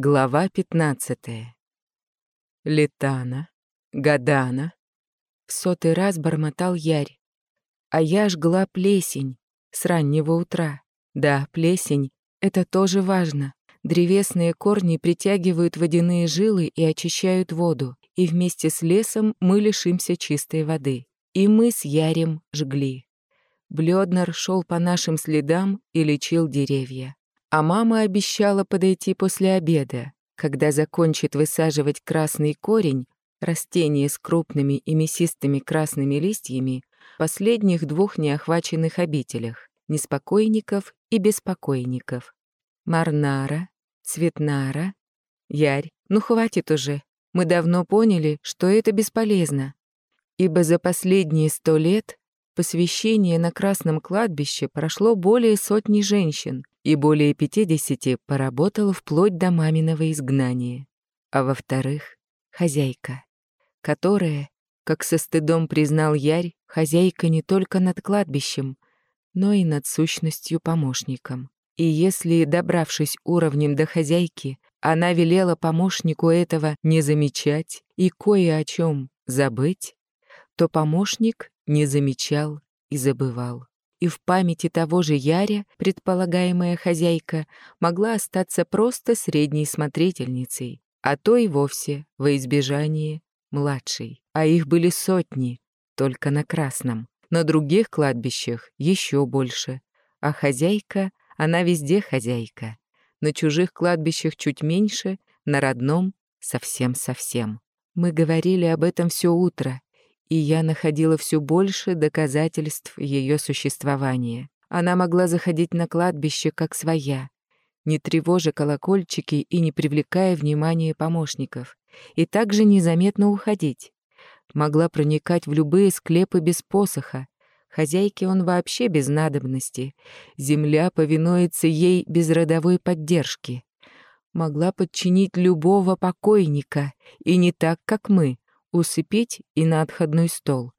Глава 15. Летана, Гадана. В сотый раз бормотал Ярь. А я жгла плесень с раннего утра. Да, плесень — это тоже важно. Древесные корни притягивают водяные жилы и очищают воду, и вместе с лесом мы лишимся чистой воды. И мы с Ярем жгли. Блёднер шел по нашим следам и лечил деревья. А мама обещала подойти после обеда, когда закончит высаживать красный корень, растение с крупными и мясистыми красными листьями, последних двух неохваченных обителях — неспокойников и беспокойников. Марнара, Цветнара, Ярь, ну хватит уже, мы давно поняли, что это бесполезно, ибо за последние сто лет посвящение на Красном кладбище прошло более сотни женщин, и более 50 поработала вплоть до маминого изгнания. А во-вторых, хозяйка, которая, как со стыдом признал Ярь, хозяйка не только над кладбищем, но и над сущностью помощником. И если, добравшись уровнем до хозяйки, она велела помощнику этого не замечать и кое о чем забыть, то помощник не замечал и забывал и в памяти того же Яря предполагаемая хозяйка могла остаться просто средней смотрительницей, а то и вовсе, во избежание, младшей. А их были сотни, только на Красном. На других кладбищах еще больше. А хозяйка, она везде хозяйка. На чужих кладбищах чуть меньше, на родном — совсем-совсем. Мы говорили об этом все утро, и я находила все больше доказательств ее существования. Она могла заходить на кладбище как своя, не тревожа колокольчики и не привлекая внимания помощников, и также незаметно уходить. Могла проникать в любые склепы без посоха. Хозяйке он вообще без надобности. Земля повинуется ей без родовой поддержки. Могла подчинить любого покойника, и не так, как мы, усыпить и на отходной стол,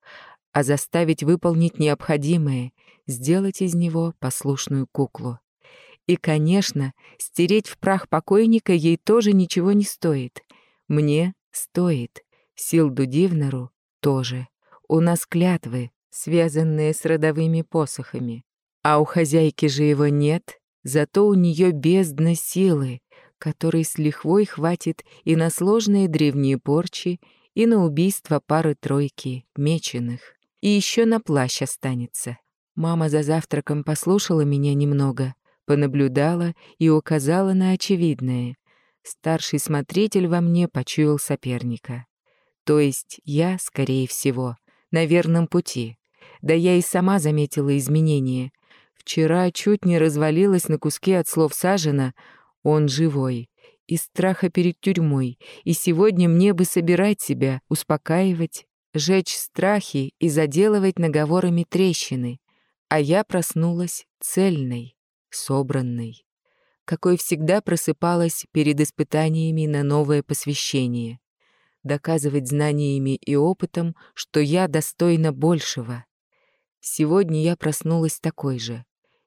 а заставить выполнить необходимое, сделать из него послушную куклу. И, конечно, стереть в прах покойника ей тоже ничего не стоит. Мне стоит. Силду Дивнеру тоже. У нас клятвы, связанные с родовыми посохами. А у хозяйки же его нет, зато у нее бездна силы, которой с лихвой хватит и на сложные древние порчи, и на убийство пары-тройки меченых. И еще на плащ останется. Мама за завтраком послушала меня немного, понаблюдала и указала на очевидное. Старший смотритель во мне почуял соперника. То есть я, скорее всего, на верном пути. Да я и сама заметила изменения. Вчера чуть не развалилась на куски от слов Сажина «он живой», из страха перед тюрьмой, и сегодня мне бы собирать себя, успокаивать, жечь страхи и заделывать наговорами трещины. А я проснулась цельной, собранной, какой всегда просыпалась перед испытаниями на новое посвящение. Доказывать знаниями и опытом, что я достойна большего. Сегодня я проснулась такой же.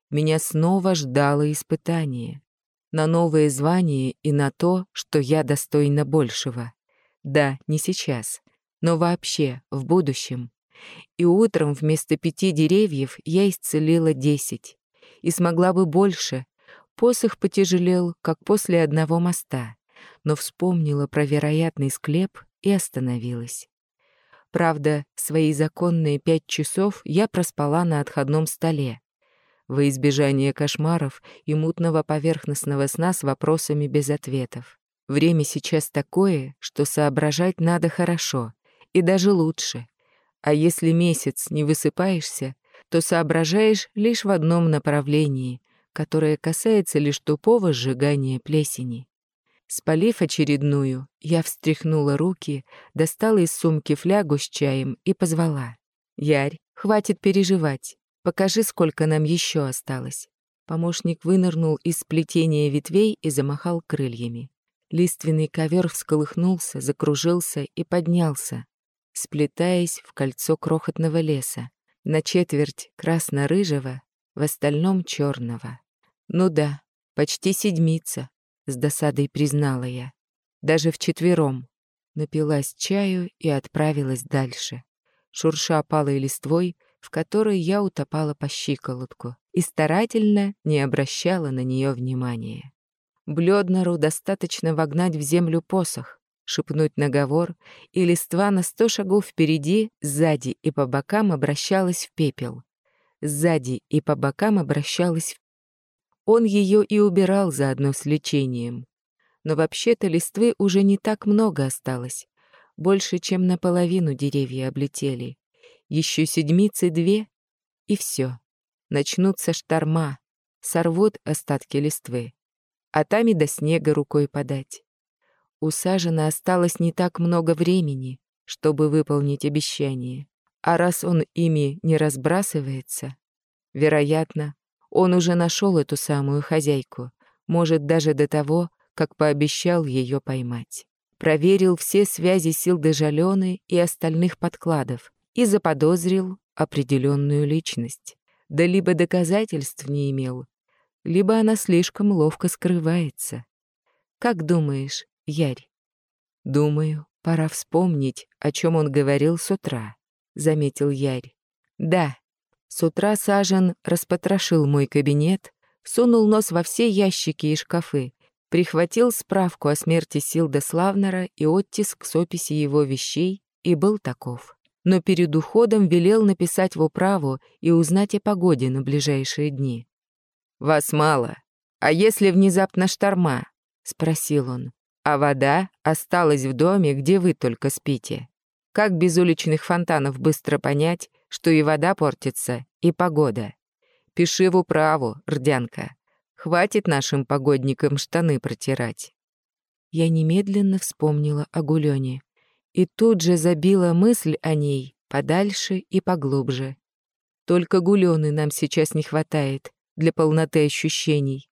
Меня снова ждало испытание на новое звание и на то, что я достойна большего. Да, не сейчас, но вообще, в будущем. И утром вместо пяти деревьев я исцелила десять. И смогла бы больше. Посох потяжелел, как после одного моста, но вспомнила про вероятный склеп и остановилась. Правда, свои законные пять часов я проспала на отходном столе, во избежание кошмаров и мутного поверхностного сна с вопросами без ответов. Время сейчас такое, что соображать надо хорошо, и даже лучше. А если месяц не высыпаешься, то соображаешь лишь в одном направлении, которое касается лишь тупого сжигания плесени. Спалив очередную, я встряхнула руки, достала из сумки флягу с чаем и позвала. «Ярь, хватит переживать. Покажи, сколько нам еще осталось». Помощник вынырнул из сплетения ветвей и замахал крыльями. Лиственный ковер всколыхнулся, закружился и поднялся, сплетаясь в кольцо крохотного леса, на четверть красно-рыжего, в остальном черного. Ну да, почти седмица. — с досадой признала я. «Даже вчетвером». Напилась чаю и отправилась дальше, шурша опалой листвой, в которой я утопала по щиколотку и старательно не обращала на нее внимания. Блёднеру достаточно вогнать в землю посох, шепнуть наговор, и листва на сто шагов впереди, сзади и по бокам обращалась в пепел. Сзади и по бокам обращалась в... Он ее и убирал заодно с лечением. Но вообще-то листвы уже не так много осталось. Больше, чем наполовину деревья облетели. Еще седмицы две, и все. Начнутся шторма, сорвут остатки листвы. А там и до снега рукой подать. У Сажина осталось не так много времени, чтобы выполнить обещание. А раз он ими не разбрасывается, вероятно, он уже нашел эту самую хозяйку, может, даже до того, как пообещал ее поймать. Проверил все связи сил Дежалены и остальных подкладов и заподозрил определенную личность. Да либо доказательств не имел, либо она слишком ловко скрывается. Как думаешь, Ярь. Думаю, пора вспомнить, о чем он говорил с утра, заметил Ярь. Да, с утра Сажен распотрошил мой кабинет, сунул нос во все ящики и шкафы, прихватил справку о смерти Силда Славнера и оттиск с описи его вещей и был таков. Но перед уходом велел написать в управу и узнать о погоде на ближайшие дни. «Вас мало. А если внезапно шторма?» — спросил он а вода осталась в доме, где вы только спите. Как без уличных фонтанов быстро понять, что и вода портится, и погода? Пиши в управу, рдянка. Хватит нашим погодникам штаны протирать. Я немедленно вспомнила о Гулёне и тут же забила мысль о ней подальше и поглубже. Только Гулёны нам сейчас не хватает для полноты ощущений.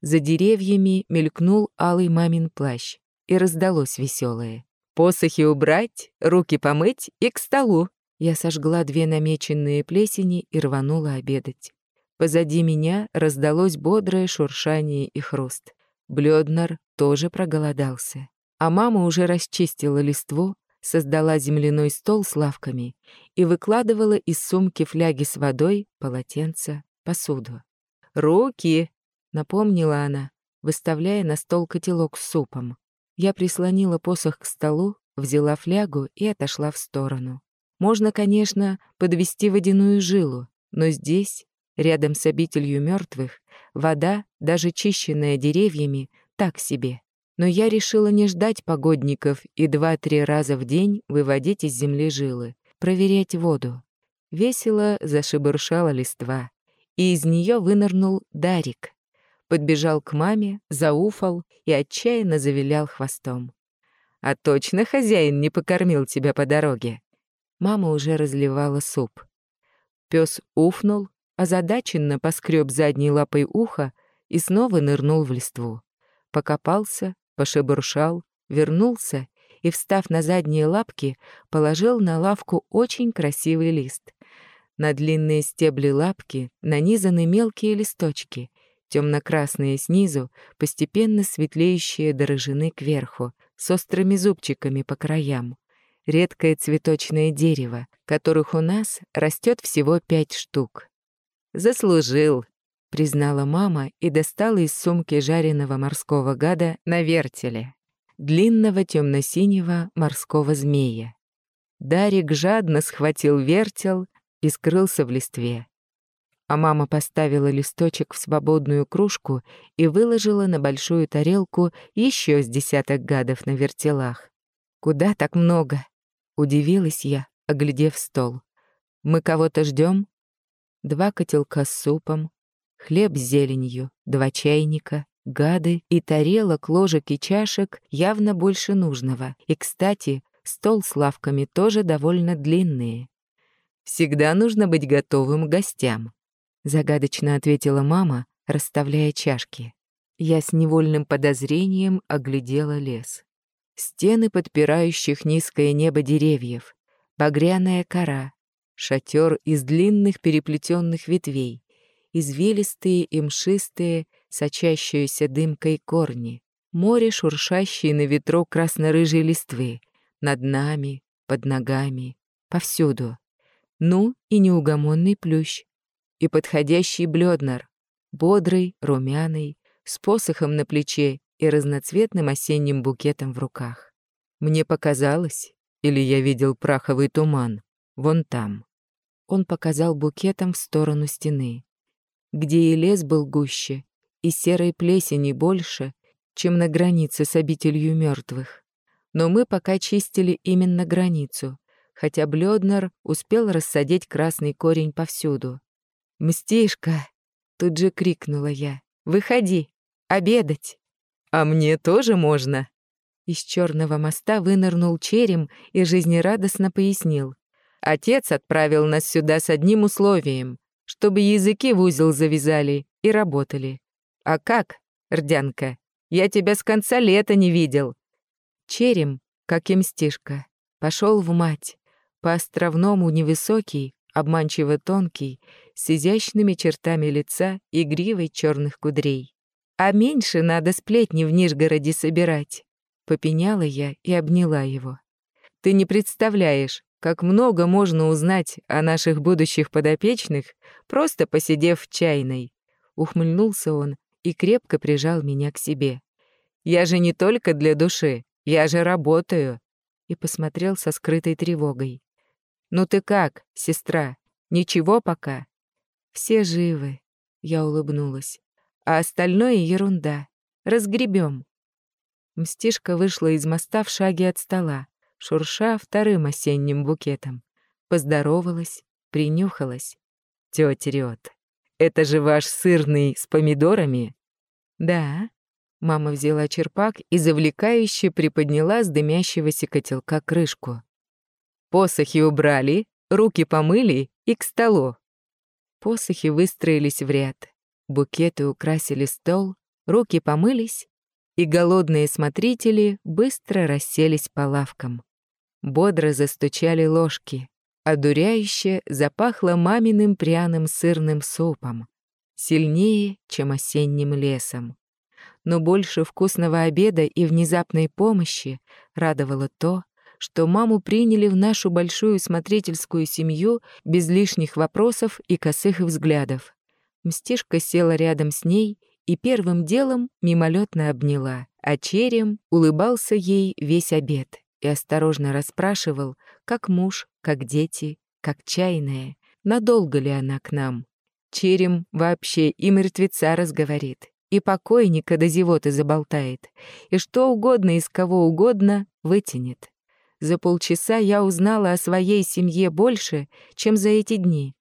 За деревьями мелькнул алый мамин плащ, и раздалось веселое. «Посохи убрать, руки помыть и к столу!» Я сожгла две намеченные плесени и рванула обедать. Позади меня раздалось бодрое шуршание и хруст. Блёднер тоже проголодался. А мама уже расчистила листву, создала земляной стол с лавками и выкладывала из сумки фляги с водой, полотенца, посуду. «Руки!» напомнила она, выставляя на стол котелок с супом. Я прислонила посох к столу, взяла флягу и отошла в сторону. Можно, конечно, подвести водяную жилу, но здесь, рядом с обителью мертвых, вода, даже чищенная деревьями, так себе. Но я решила не ждать погодников и два-три раза в день выводить из земли жилы, проверять воду. Весело зашебуршала листва, и из нее вынырнул Дарик подбежал к маме, зауфал и отчаянно завилял хвостом. «А точно хозяин не покормил тебя по дороге?» Мама уже разливала суп. Пес уфнул, озадаченно поскреб задней лапой ухо и снова нырнул в листву. Покопался, пошебуршал, вернулся и, встав на задние лапки, положил на лавку очень красивый лист. На длинные стебли лапки нанизаны мелкие листочки, темно-красные снизу, постепенно светлеющие до рыжины кверху, с острыми зубчиками по краям. Редкое цветочное дерево, которых у нас растет всего пять штук. «Заслужил», — признала мама и достала из сумки жареного морского гада на вертеле, длинного темно-синего морского змея. Дарик жадно схватил вертел и скрылся в листве а мама поставила листочек в свободную кружку и выложила на большую тарелку еще с десяток гадов на вертелах. «Куда так много?» — удивилась я, оглядев стол. «Мы кого-то ждем? Два котелка с супом, хлеб с зеленью, два чайника, гады и тарелок, ложек и чашек явно больше нужного. И, кстати, стол с лавками тоже довольно длинные. Всегда нужно быть готовым к гостям загадочно ответила мама, расставляя чашки. Я с невольным подозрением оглядела лес. Стены подпирающих низкое небо деревьев, багряная кора, шатер из длинных переплетенных ветвей, извилистые и мшистые, сочащиеся дымкой корни, море шуршащей на ветру красно-рыжей листвы, над нами, под ногами, повсюду. Ну и неугомонный плющ, и подходящий блёднер, бодрый, румяный, с посохом на плече и разноцветным осенним букетом в руках. Мне показалось, или я видел праховый туман, вон там. Он показал букетом в сторону стены, где и лес был гуще, и серой плесени больше, чем на границе с обителью мертвых. Но мы пока чистили именно границу, хотя Блёднер успел рассадить красный корень повсюду. «Мстишка!» — тут же крикнула я. «Выходи! Обедать!» «А мне тоже можно!» Из черного моста вынырнул черем и жизнерадостно пояснил. «Отец отправил нас сюда с одним условием, чтобы языки в узел завязали и работали. А как, Рдянка, я тебя с конца лета не видел!» Черем, как и мстишка, пошел в мать, по островному невысокий, обманчиво тонкий, с изящными чертами лица и гривой черных кудрей. А меньше надо сплетни в Нижгороде собирать. Попеняла я и обняла его. Ты не представляешь, как много можно узнать о наших будущих подопечных, просто посидев в чайной. Ухмыльнулся он и крепко прижал меня к себе. Я же не только для души, я же работаю. И посмотрел со скрытой тревогой. Ну ты как, сестра? Ничего пока? Все живы, я улыбнулась. А остальное ерунда. Разгребем. Мстишка вышла из моста в шаге от стола, шурша вторым осенним букетом. Поздоровалась, принюхалась. Тётя Рёт, это же ваш сырный с помидорами? Да. Мама взяла черпак и завлекающе приподняла с дымящегося котелка крышку. Посохи убрали, руки помыли и к столу. Посохи выстроились в ряд, букеты украсили стол, руки помылись, и голодные смотрители быстро расселись по лавкам. Бодро застучали ложки, одуряюще запахло маминым пряным сырным супом, сильнее, чем осенним лесом. Но больше вкусного обеда и внезапной помощи радовало то, что маму приняли в нашу большую смотрительскую семью без лишних вопросов и косых взглядов. Мстишка села рядом с ней и первым делом мимолетно обняла, а черем улыбался ей весь обед и осторожно расспрашивал, как муж, как дети, как чайная, надолго ли она к нам. Черем вообще и мертвеца разговорит, и покойника до зевоты заболтает, и что угодно из кого угодно вытянет. За полчаса я узнала о своей семье больше, чем за эти дни.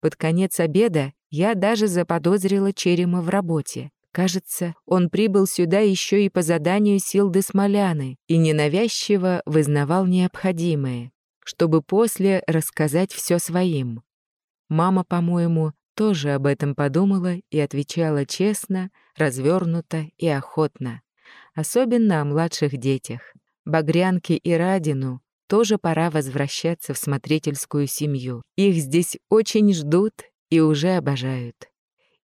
Под конец обеда я даже заподозрила Черема в работе. Кажется, он прибыл сюда еще и по заданию Силды Смоляны и ненавязчиво вызнавал необходимое, чтобы после рассказать все своим. Мама, по-моему, тоже об этом подумала и отвечала честно, развернуто и охотно. Особенно о младших детях. Багрянке и Радину тоже пора возвращаться в смотрительскую семью. Их здесь очень ждут и уже обожают.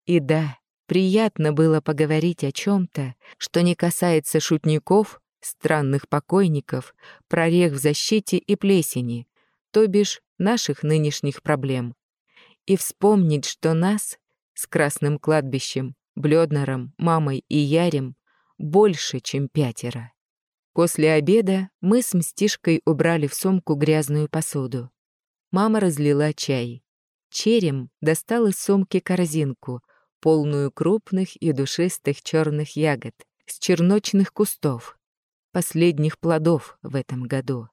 И да, приятно было поговорить о чем то что не касается шутников, странных покойников, прорех в защите и плесени, то бишь наших нынешних проблем. И вспомнить, что нас с Красным кладбищем, Блёднером, мамой и Ярем больше, чем пятеро. После обеда мы с Мстишкой убрали в сумку грязную посуду. Мама разлила чай. Черем достал из сумки корзинку, полную крупных и душистых черных ягод, с черночных кустов, последних плодов в этом году.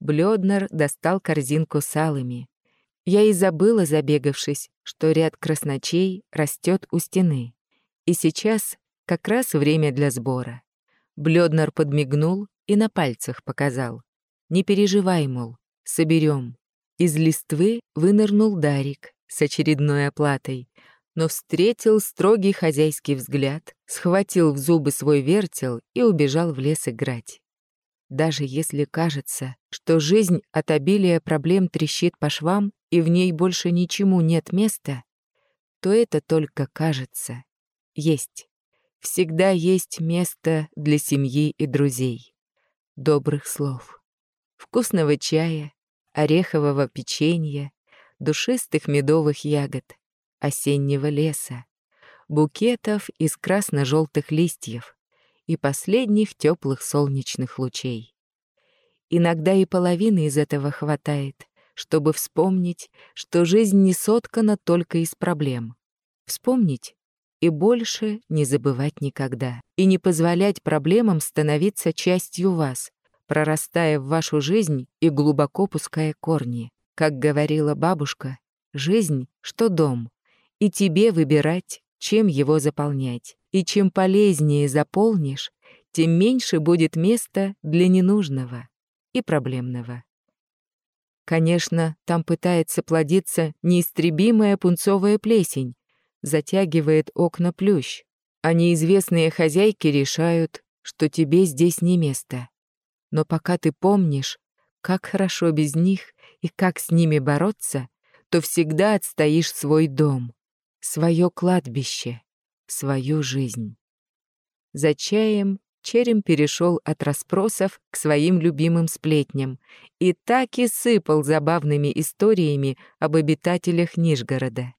Блёднер достал корзинку с алыми. Я и забыла, забегавшись, что ряд красночей растет у стены. И сейчас как раз время для сбора. Блёднер подмигнул и на пальцах показал. «Не переживай, мол, соберем». Из листвы вынырнул Дарик с очередной оплатой, но встретил строгий хозяйский взгляд, схватил в зубы свой вертел и убежал в лес играть. Даже если кажется, что жизнь от обилия проблем трещит по швам и в ней больше ничему нет места, то это только кажется. Есть. всегда есть место для семьи и друзей. Добрых слов, вкусного чая, орехового печенья, душистых медовых ягод, осеннего леса, букетов из красно-желтых листьев и последних теплых солнечных лучей. Иногда и половины из этого хватает, чтобы вспомнить, что жизнь не соткана только из проблем. Вспомнить и больше не забывать никогда. И не позволять проблемам становиться частью вас, прорастая в вашу жизнь и глубоко пуская корни. Как говорила бабушка, жизнь, что дом, и тебе выбирать, чем его заполнять. И чем полезнее заполнишь, тем меньше будет места для ненужного и проблемного. Конечно, там пытается плодиться неистребимая пунцовая плесень, затягивает окна плющ, а неизвестные хозяйки решают, что тебе здесь не место. Но пока ты помнишь, как хорошо без них и как с ними бороться, то всегда отстоишь свой дом, свое кладбище, свою жизнь. За чаем Черем перешел от расспросов к своим любимым сплетням и так и сыпал забавными историями об обитателях Нижгорода.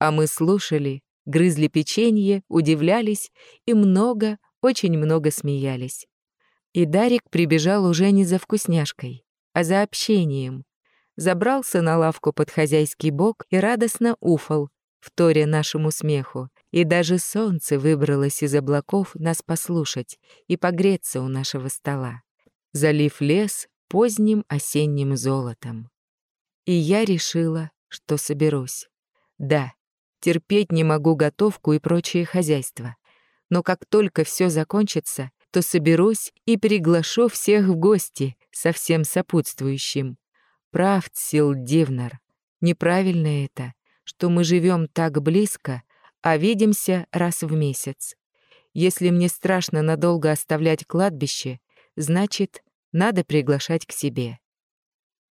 А мы слушали, грызли печенье, удивлялись и много, очень много смеялись. И Дарик прибежал уже не за вкусняшкой, а за общением. Забрался на лавку под хозяйский бок и радостно уфал, вторя нашему смеху, и даже солнце выбралось из облаков нас послушать и погреться у нашего стола, залив лес поздним осенним золотом. И я решила, что соберусь. Да, терпеть не могу готовку и прочее хозяйство. Но как только все закончится, то соберусь и приглашу всех в гости со всем сопутствующим. Прав Сил Дивнар. Неправильно это что мы живем так близко, а видимся раз в месяц. Если мне страшно надолго оставлять кладбище, значит, надо приглашать к себе.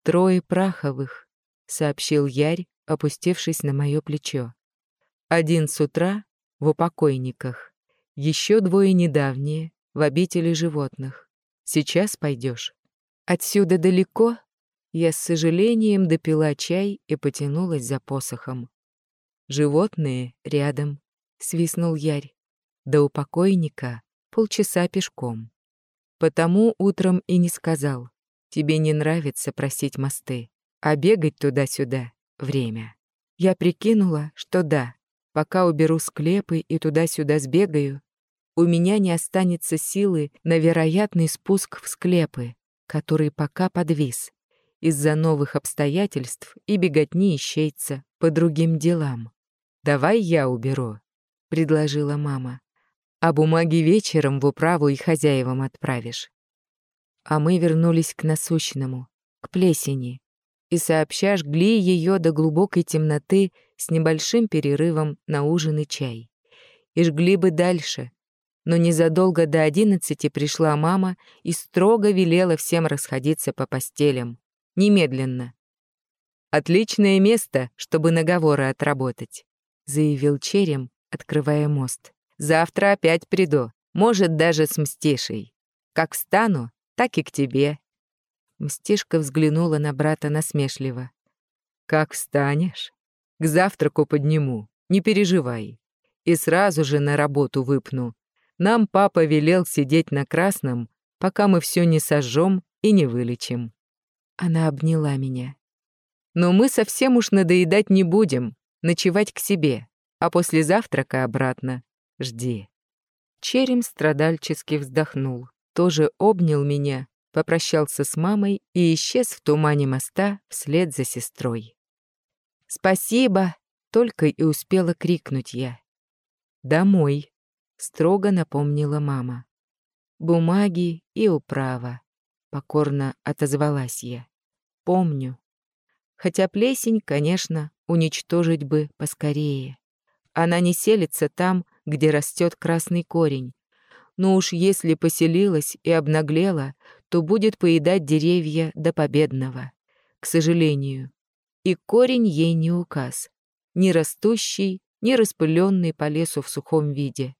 «Трое праховых», — сообщил Ярь, опустившись на мое плечо. «Один с утра в упокойниках, еще двое недавние в обители животных. Сейчас пойдешь. Отсюда далеко?» Я с сожалением допила чай и потянулась за посохом. Животные рядом, свистнул Ярь. До упокойника полчаса пешком. Потому утром и не сказал. Тебе не нравится просить мосты, а бегать туда-сюда — время. Я прикинула, что да, пока уберу склепы и туда-сюда сбегаю, у меня не останется силы на вероятный спуск в склепы, который пока подвис из-за новых обстоятельств и беготни ищейца по другим делам. «Давай я уберу», — предложила мама. «А бумаги вечером в управу и хозяевам отправишь». А мы вернулись к насущному, к плесени, и сообща жгли ее до глубокой темноты с небольшим перерывом на ужин и чай. И жгли бы дальше, но незадолго до одиннадцати пришла мама и строго велела всем расходиться по постелям. Немедленно. «Отличное место, чтобы наговоры отработать», — заявил Черем, открывая мост. «Завтра опять приду, может, даже с Мстишей. Как встану, так и к тебе». Мстишка взглянула на брата насмешливо. «Как встанешь? К завтраку подниму, не переживай. И сразу же на работу выпну. Нам папа велел сидеть на красном, пока мы все не сожжем и не вылечим. Она обняла меня. «Но мы совсем уж надоедать не будем, ночевать к себе, а после завтрака обратно. Жди». Черем страдальчески вздохнул, тоже обнял меня, попрощался с мамой и исчез в тумане моста вслед за сестрой. «Спасибо!» — только и успела крикнуть я. «Домой!» — строго напомнила мама. «Бумаги и управа», — покорно отозвалась я помню. Хотя плесень, конечно, уничтожить бы поскорее. Она не селится там, где растет красный корень. Но уж если поселилась и обнаглела, то будет поедать деревья до победного. К сожалению. И корень ей не указ. Ни растущий, ни распыленный по лесу в сухом виде.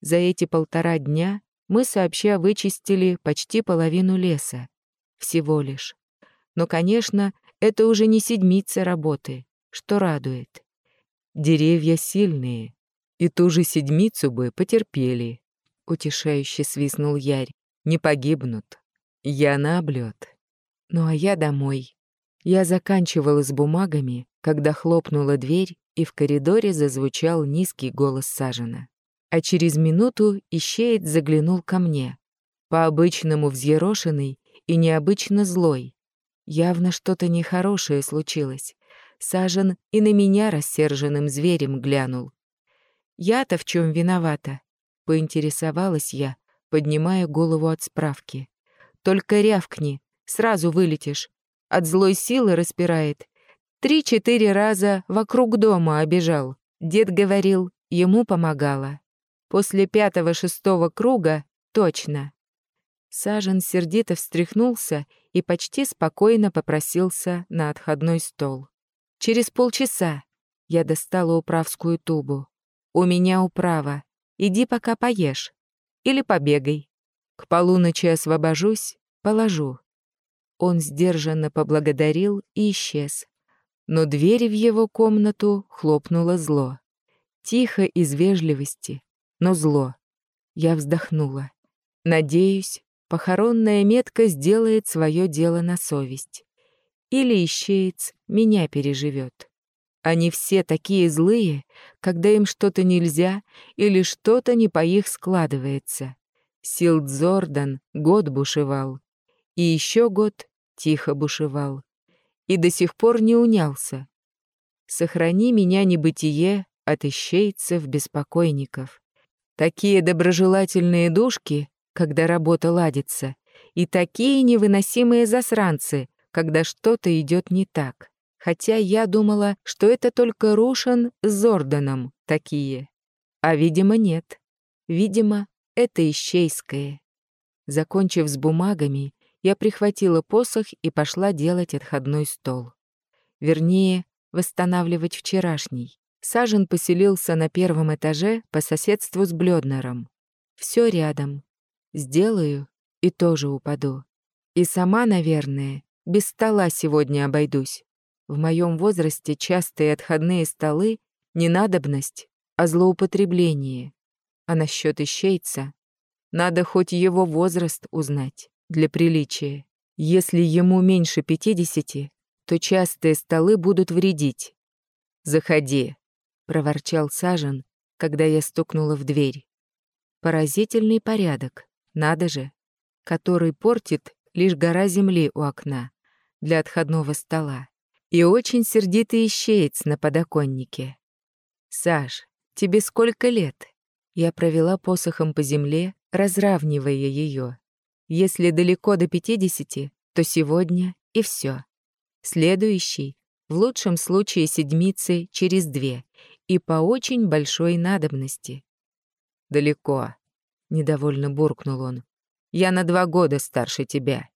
За эти полтора дня мы сообща вычистили почти половину леса. Всего лишь. Но, конечно, это уже не седмица работы, что радует. Деревья сильные, и ту же седмицу бы потерпели. Утешающе свистнул Ярь. Не погибнут. Я на облет. Ну а я домой. Я заканчивала с бумагами, когда хлопнула дверь, и в коридоре зазвучал низкий голос Сажена. А через минуту ищеец заглянул ко мне, по-обычному взъерошенный и необычно злой. Явно что-то нехорошее случилось. Сажен и на меня рассерженным зверем глянул. «Я-то в чем виновата?» — поинтересовалась я, поднимая голову от справки. «Только рявкни, сразу вылетишь. От злой силы распирает. Три-четыре раза вокруг дома обежал. Дед говорил, ему помогало. После пятого-шестого круга — точно». Сажен сердито встряхнулся и почти спокойно попросился на отходной стол. «Через полчаса я достала управскую тубу. У меня управа. Иди пока поешь. Или побегай. К полуночи освобожусь, положу». Он сдержанно поблагодарил и исчез. Но дверь в его комнату хлопнула зло. Тихо, из вежливости, но зло. Я вздохнула. Надеюсь, похоронная метка сделает свое дело на совесть. Или ищеец меня переживет. Они все такие злые, когда им что-то нельзя или что-то не по их складывается. Силдзордан год бушевал. И еще год тихо бушевал. И до сих пор не унялся. Сохрани меня небытие от ищейцев-беспокойников. Такие доброжелательные душки, когда работа ладится, и такие невыносимые засранцы, когда что-то идет не так хотя я думала, что это только Рушан с Зорданом такие. А, видимо, нет. Видимо, это ищейское. Закончив с бумагами, я прихватила посох и пошла делать отходной стол. Вернее, восстанавливать вчерашний. Сажен поселился на первом этаже по соседству с Блёднером. Все рядом. Сделаю и тоже упаду. И сама, наверное, без стола сегодня обойдусь. В моем возрасте частые отходные столы — не надобность, а злоупотребление. А насчет ищейца надо хоть его возраст узнать для приличия. Если ему меньше пятидесяти, то частые столы будут вредить. «Заходи», — проворчал Сажен, когда я стукнула в дверь. Поразительный порядок, надо же, который портит лишь гора земли у окна для отходного стола и очень сердитый ищеец на подоконнике. «Саш, тебе сколько лет?» Я провела посохом по земле, разравнивая ее. Если далеко до пятидесяти, то сегодня и все. Следующий, в лучшем случае седмицы, через две, и по очень большой надобности. «Далеко», — недовольно буркнул он. «Я на два года старше тебя».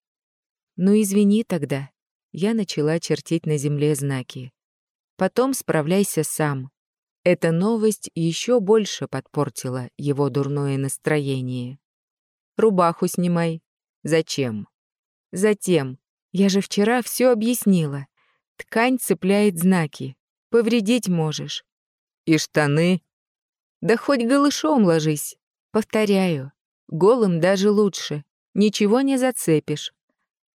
«Ну, извини тогда», я начала чертить на земле знаки. Потом справляйся сам. Эта новость еще больше подпортила его дурное настроение. Рубаху снимай. Зачем? Затем. Я же вчера все объяснила. Ткань цепляет знаки. Повредить можешь. И штаны? Да хоть голышом ложись. Повторяю. Голым даже лучше. Ничего не зацепишь.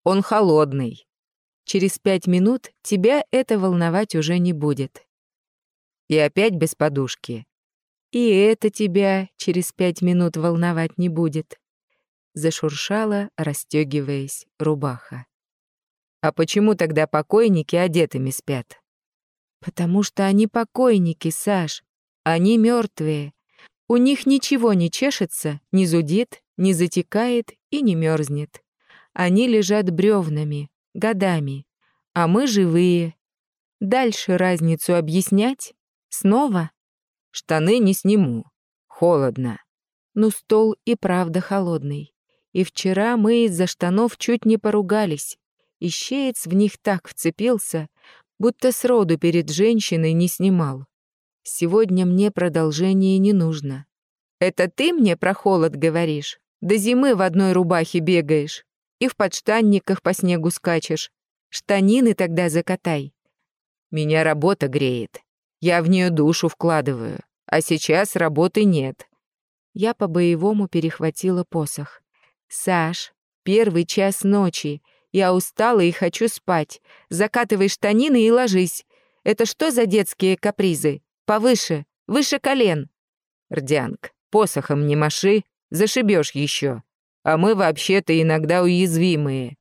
Он холодный. Через пять минут тебя это волновать уже не будет. И опять без подушки. И это тебя через пять минут волновать не будет. Зашуршала, расстегиваясь, рубаха. А почему тогда покойники одетыми спят? Потому что они покойники, Саш. Они мертвые. У них ничего не чешется, не зудит, не затекает и не мерзнет. Они лежат бревнами, годами, а мы живые. Дальше разницу объяснять? Снова? Штаны не сниму. Холодно. Ну, стол и правда холодный. И вчера мы из-за штанов чуть не поругались. Ищеец в них так вцепился, будто сроду перед женщиной не снимал. Сегодня мне продолжение не нужно. Это ты мне про холод говоришь? До зимы в одной рубахе бегаешь и в подштанниках по снегу скачешь. Штанины тогда закатай. Меня работа греет. Я в нее душу вкладываю. А сейчас работы нет. Я по-боевому перехватила посох. «Саш, первый час ночи. Я устала и хочу спать. Закатывай штанины и ложись. Это что за детские капризы? Повыше, выше колен». «Рдянг, посохом не маши, зашибешь еще. А мы вообще-то иногда уязвимые».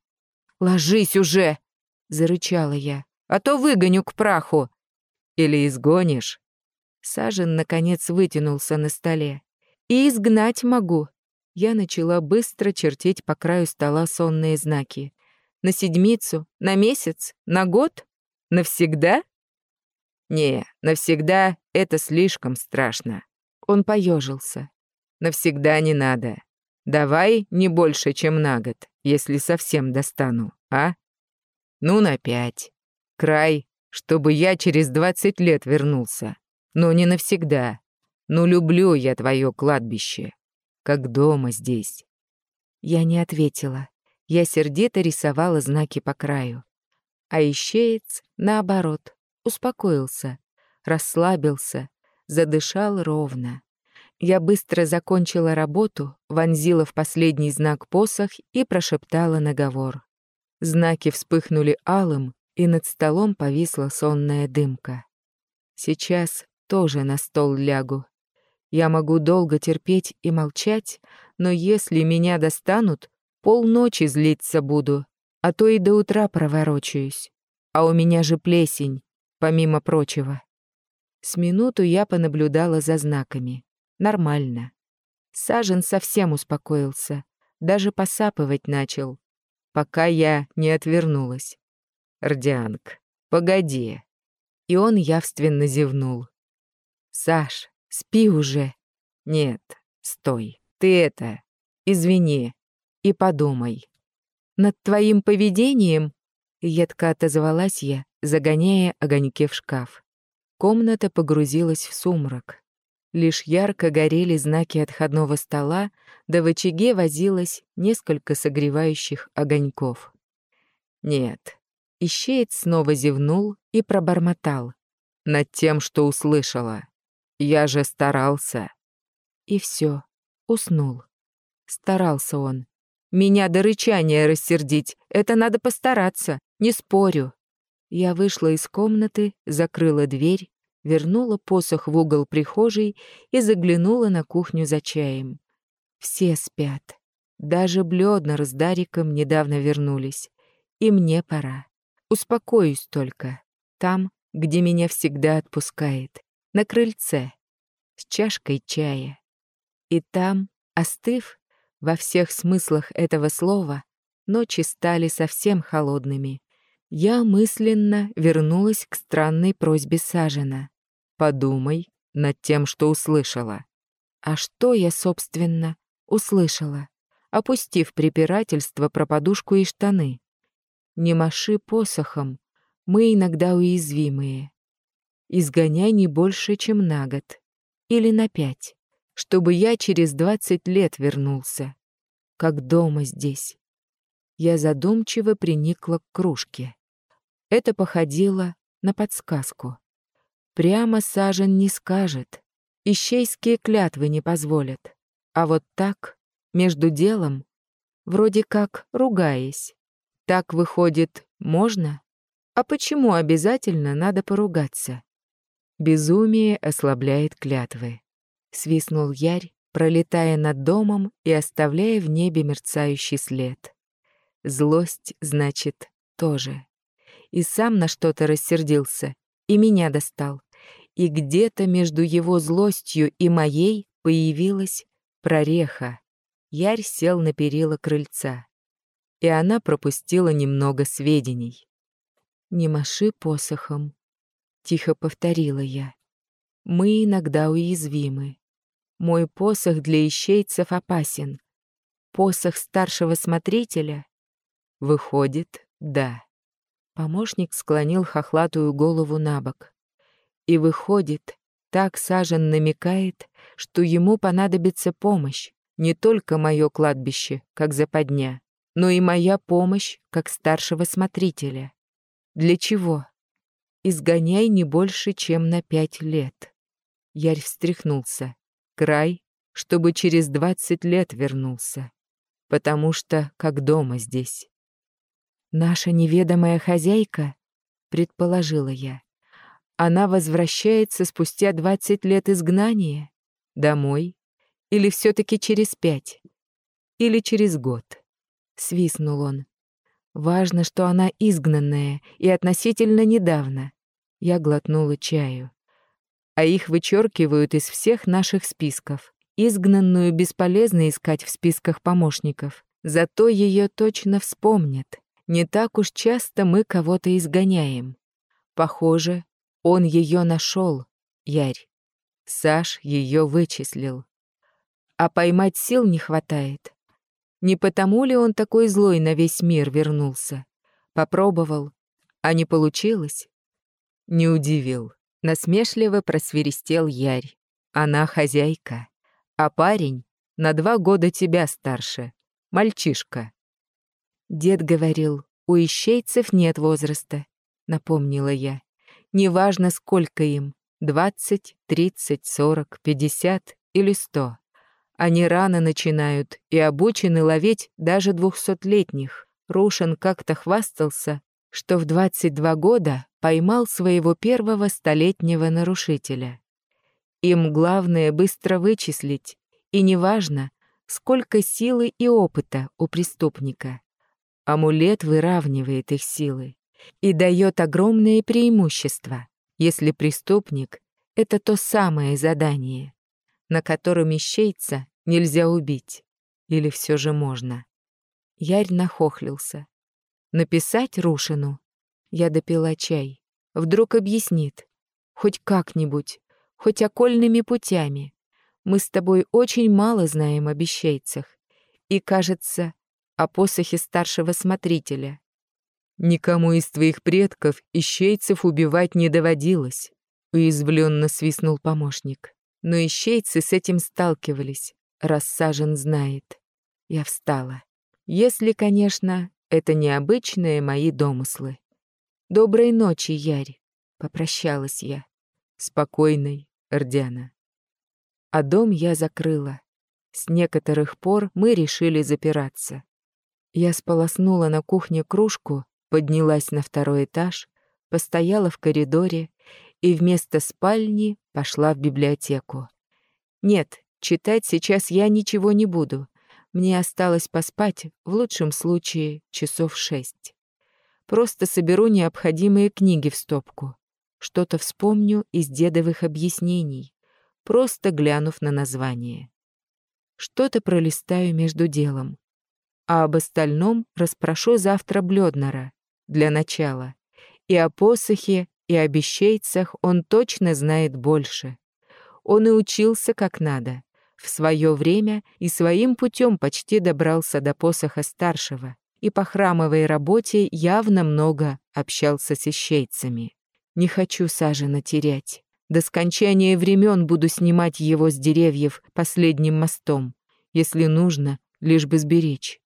«Ложись уже!» — зарычала я. «А то выгоню к праху». «Или изгонишь?» Сажен, наконец, вытянулся на столе. «И изгнать могу». Я начала быстро чертить по краю стола сонные знаки. «На седмицу? На месяц? На год? Навсегда?» «Не, навсегда это слишком страшно». Он поежился. «Навсегда не надо. Давай не больше, чем на год, если совсем достану, а? Ну, на пять. Край, чтобы я через двадцать лет вернулся. Но не навсегда. Ну, люблю я твое кладбище. Как дома здесь». Я не ответила. Я сердито рисовала знаки по краю. А ищеец, наоборот, успокоился, расслабился, задышал ровно. Я быстро закончила работу, вонзила в последний знак посох и прошептала наговор. Знаки вспыхнули алым, и над столом повисла сонная дымка. Сейчас тоже на стол лягу. Я могу долго терпеть и молчать, но если меня достанут, полночи злиться буду, а то и до утра проворочаюсь. А у меня же плесень, помимо прочего. С минуту я понаблюдала за знаками. Нормально. Сажен совсем успокоился, даже посапывать начал, пока я не отвернулась. «Рдянг, погоди». И он явственно зевнул. «Саш, спи уже». «Нет, стой, ты это, извини и подумай». «Над твоим поведением?» — едко отозвалась я, загоняя огоньки в шкаф. Комната погрузилась в сумрак. Лишь ярко горели знаки отходного стола, да в очаге возилось несколько согревающих огоньков. Нет, ищеец снова зевнул и пробормотал. Над тем, что услышала. Я же старался. И все, уснул. Старался он. Меня до рычания рассердить, это надо постараться, не спорю. Я вышла из комнаты, закрыла дверь вернула посох в угол прихожей и заглянула на кухню за чаем. Все спят. Даже Блёднер с Дариком недавно вернулись. И мне пора. Успокоюсь только. Там, где меня всегда отпускает. На крыльце. С чашкой чая. И там, остыв, во всех смыслах этого слова, ночи стали совсем холодными. Я мысленно вернулась к странной просьбе Сажена. Подумай над тем, что услышала. А что я, собственно, услышала, опустив препирательство про подушку и штаны? Не маши посохом, мы иногда уязвимые. Изгоняй не больше, чем на год. Или на пять, чтобы я через двадцать лет вернулся. Как дома здесь. Я задумчиво приникла к кружке. Это походило на подсказку. Прямо Сажен не скажет. Ищейские клятвы не позволят. А вот так, между делом, вроде как ругаясь. Так выходит, можно? А почему обязательно надо поругаться? Безумие ослабляет клятвы. Свистнул Ярь, пролетая над домом и оставляя в небе мерцающий след. Злость, значит, тоже. И сам на что-то рассердился, и меня достал и где-то между его злостью и моей появилась прореха. Ярь сел на перила крыльца, и она пропустила немного сведений. «Не маши посохом», — тихо повторила я. «Мы иногда уязвимы. Мой посох для ищейцев опасен. Посох старшего смотрителя? Выходит, да». Помощник склонил хохлатую голову на бок. И выходит, так Сажен намекает, что ему понадобится помощь, не только мое кладбище, как западня, но и моя помощь, как старшего смотрителя. Для чего? Изгоняй не больше, чем на пять лет. Ярь встряхнулся. Край, чтобы через двадцать лет вернулся. Потому что как дома здесь. Наша неведомая хозяйка, предположила я. Она возвращается спустя двадцать лет изгнания? Домой? Или все таки через пять? Или через год? Свистнул он. Важно, что она изгнанная и относительно недавно. Я глотнула чаю. А их вычеркивают из всех наших списков. Изгнанную бесполезно искать в списках помощников. Зато ее точно вспомнят. Не так уж часто мы кого-то изгоняем. Похоже, он ее нашел, Ярь. Саш ее вычислил. А поймать сил не хватает. Не потому ли он такой злой на весь мир вернулся? Попробовал, а не получилось? Не удивил. Насмешливо просверистел Ярь. Она хозяйка. А парень на два года тебя старше. Мальчишка. Дед говорил, у ищейцев нет возраста, напомнила я. Неважно, сколько им — двадцать, тридцать, сорок, пятьдесят или сто. Они рано начинают и обучены ловить даже двухсотлетних. Рушин как-то хвастался, что в 22 года поймал своего первого столетнего нарушителя. Им главное быстро вычислить, и неважно, сколько силы и опыта у преступника. Амулет выравнивает их силы и дает огромное преимущество, если преступник — это то самое задание, на котором ищейца нельзя убить. Или все же можно. Ярь нахохлился. Написать Рушину? Я допила чай. Вдруг объяснит. Хоть как-нибудь, хоть окольными путями. Мы с тобой очень мало знаем об ищейцах. И, кажется, о посохе старшего смотрителя. «Никому из твоих предков ищейцев убивать не доводилось», — уязвленно свистнул помощник. Но ищейцы с этим сталкивались, рассажен знает. Я встала. Если, конечно, это необычные мои домыслы. «Доброй ночи, Ярь», — попрощалась я. «Спокойной, Эрдяна». А дом я закрыла. С некоторых пор мы решили запираться. Я сполоснула на кухне кружку поднялась на второй этаж, постояла в коридоре и вместо спальни пошла в библиотеку. Нет, читать сейчас я ничего не буду. Мне осталось поспать, в лучшем случае, часов шесть. Просто соберу необходимые книги в стопку. Что-то вспомню из дедовых объяснений, просто глянув на название. Что-то пролистаю между делом. А об остальном расспрошу завтра Блёднера для начала. И о посохе, и о бещейцах он точно знает больше. Он и учился как надо. В свое время и своим путем почти добрался до посоха старшего. И по храмовой работе явно много общался с ищейцами. Не хочу Сажена терять. До скончания времен буду снимать его с деревьев последним мостом, если нужно, лишь бы сберечь.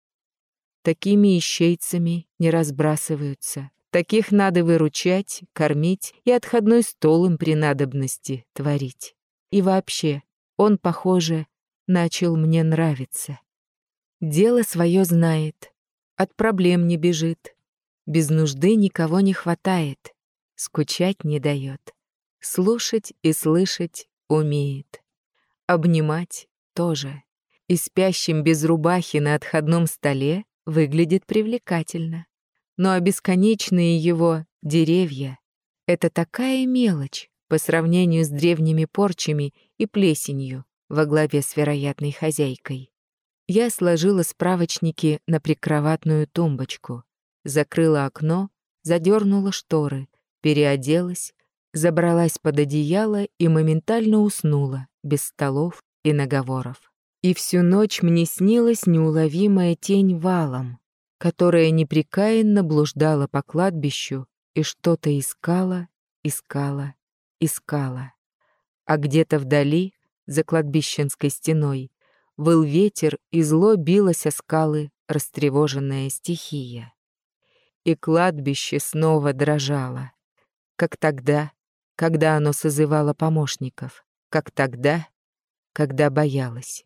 Такими ищейцами не разбрасываются. Таких надо выручать, кормить и отходной стол им при надобности творить. И вообще, он, похоже, начал мне нравиться. Дело свое знает, от проблем не бежит. Без нужды никого не хватает, скучать не дает. Слушать и слышать умеет. Обнимать тоже. И спящим без рубахи на отходном столе выглядит привлекательно. Но а бесконечные его деревья — это такая мелочь по сравнению с древними порчами и плесенью во главе с вероятной хозяйкой. Я сложила справочники на прикроватную тумбочку, закрыла окно, задернула шторы, переоделась, забралась под одеяло и моментально уснула, без столов и наговоров. И всю ночь мне снилась неуловимая тень валом, которая непрекаянно блуждала по кладбищу и что-то искала, искала, искала. А где-то вдали, за кладбищенской стеной, выл ветер, и зло билось о скалы растревоженная стихия. И кладбище снова дрожало, как тогда, когда оно созывало помощников, как тогда, когда боялось.